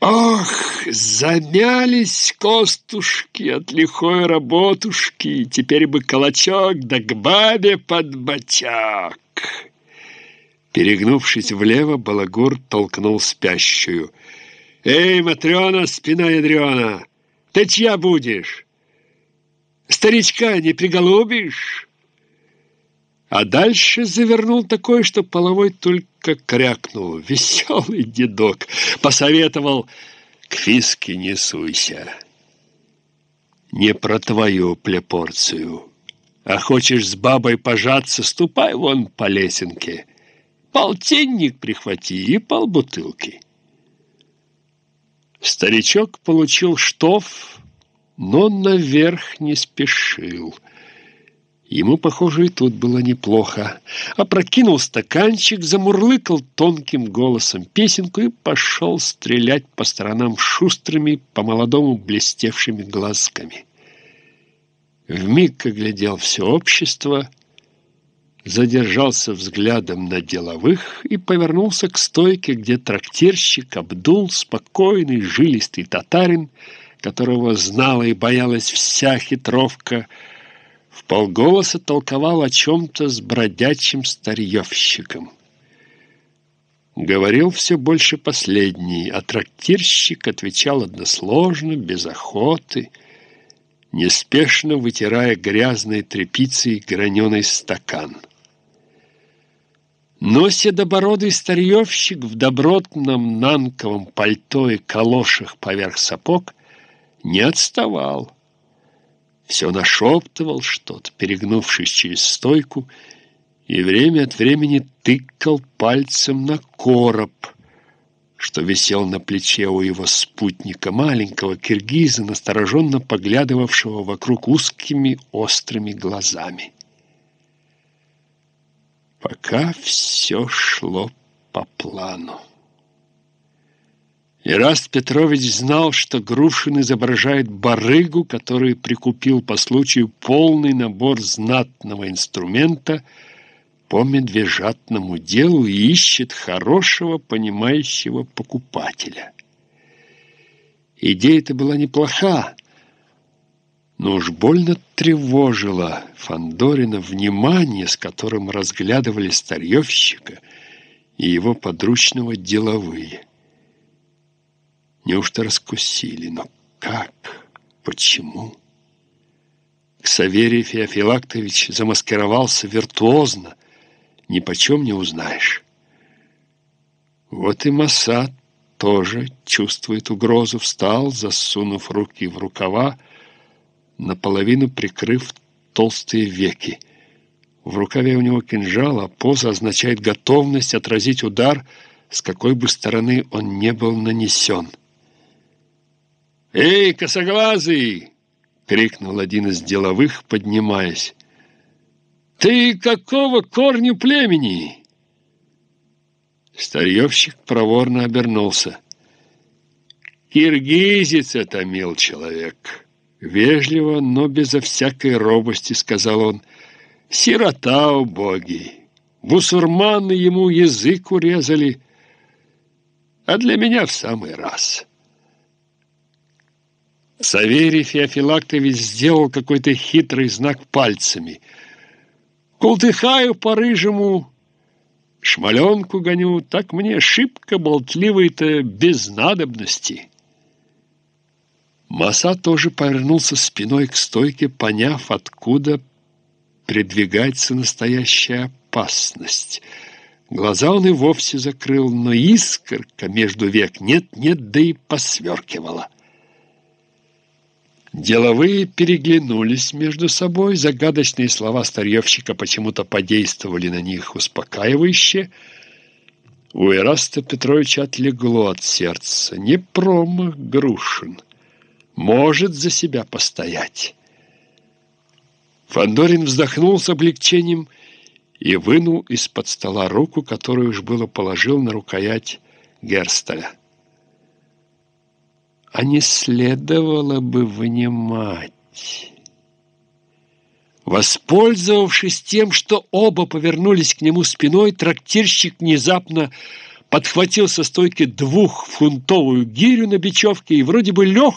Ох, замялись костушки от лихой работушки, теперь бы калачок да к бабе под бочак. Перегнувшись влево, Балагур толкнул спящую. «Эй, Матрена, спина ядрена, ты чья будешь? Старичка не приголубишь?» А дальше завернул такое, что половой только крякнул. Веселый дедок. Посоветовал «К фиске не суйся, не про твою плепорцию, а хочешь с бабой пожаться, ступай вон по лесенке, полтинник прихвати и полбутылки». Старичок получил штоф, но наверх не спешил – Ему, похоже, и тут было неплохо. Опрокинул стаканчик, замурлыкал тонким голосом песенку и пошел стрелять по сторонам шустрыми, по-молодому блестевшими глазками. Вмиг оглядел все общество, задержался взглядом на деловых и повернулся к стойке, где трактирщик Абдул, спокойный, жилистый татарин, которого знала и боялась вся хитровка, в полголоса толковал о чем-то с бродячим старьевщиком. Говорил все больше последний, а трактирщик отвечал односложно, без охоты, неспешно вытирая грязной тряпицей граненый стакан. Но седобородый старьевщик в добротном нанковом пальто и калошах поверх сапог не отставал все нашептывал что-то, перегнувшись через стойку, и время от времени тыкал пальцем на короб, что висел на плече у его спутника, маленького киргиза, настороженно поглядывавшего вокруг узкими острыми глазами. Пока все шло по плану. Ираст Петрович знал, что Грушин изображает барыгу, который прикупил по случаю полный набор знатного инструмента по медвежатному делу и ищет хорошего, понимающего покупателя. Идея-то была неплоха, но уж больно тревожила Фандорина внимание, с которым разглядывали старьевщика и его подручного деловые. Неужто раскусили? Но как? Почему? Ксаверий Феофилактович замаскировался виртуозно. Ни почем не узнаешь. Вот и Масад тоже чувствует угрозу. Встал, засунув руки в рукава, наполовину прикрыв толстые веки. В рукаве у него кинжал, а поза означает готовность отразить удар, с какой бы стороны он не был нанесен. «Эй, косоглазый!» — крикнул один из деловых, поднимаясь. «Ты какого корню племени?» Старьевщик проворно обернулся. «Киргизец это, мил человек!» Вежливо, но безо всякой робости, сказал он. «Сирота убогий! Бусурманы ему язык урезали, а для меня в самый раз». Саверий Феофилактович сделал какой-то хитрый знак пальцами. «Култыхаю по-рыжему, шмаленку гоню, так мне шибко болтливый-то без надобности». Маса тоже повернулся спиной к стойке, поняв, откуда придвигается настоящая опасность. Глаза он и вовсе закрыл, но искорка между век нет-нет, да и посверкивала. Деловые переглянулись между собой, загадочные слова старьевщика почему-то подействовали на них успокаивающе. У Эраста Петровича отлегло от сердца. Не промах Грушин. Может за себя постоять. Фандорин вздохнул с облегчением и вынул из-под стола руку, которую уж было положил на рукоять Герсталя а не следовало бы вынимать. Воспользовавшись тем, что оба повернулись к нему спиной, трактирщик внезапно подхватил со стойки двухфунтовую гирю на бечевке и вроде бы лег